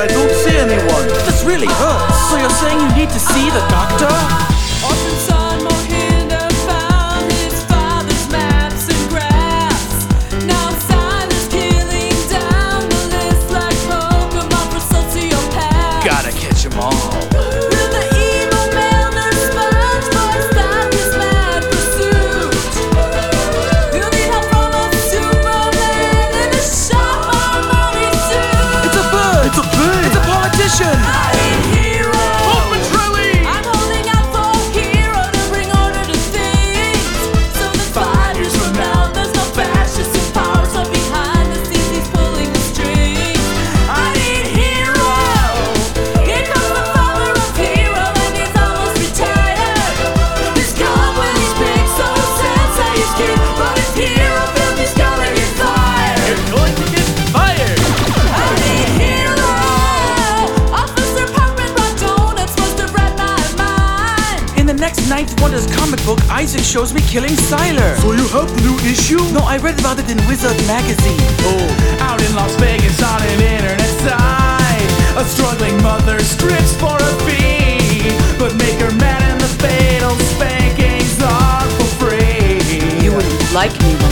but I don't see anyone. This really hurts. So you're saying you need to see the doctor? Ninth Wonders comic book, Isaac shows me killing Sylar. So you have the new issue? No, I read about it in Wizard magazine. Oh, out in Las Vegas on an internet site, a struggling mother strips for a fee, but make her mad in the fatal spankings are for free. You wouldn't like me.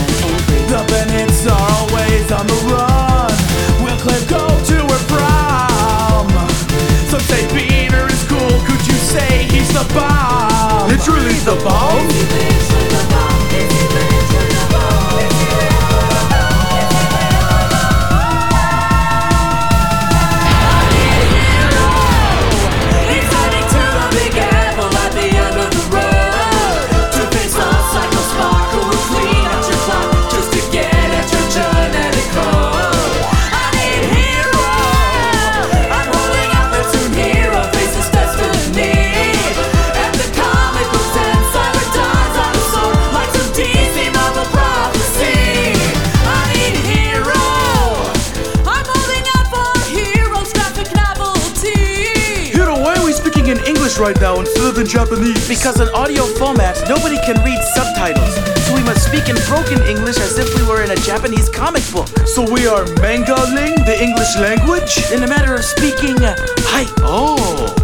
Right now instead of in Japanese. Because in audio format, nobody can read subtitles. So we must speak in broken English as if we were in a Japanese comic book. So we are mangaling the English language? In a matter of speaking, uh, hi. Oh.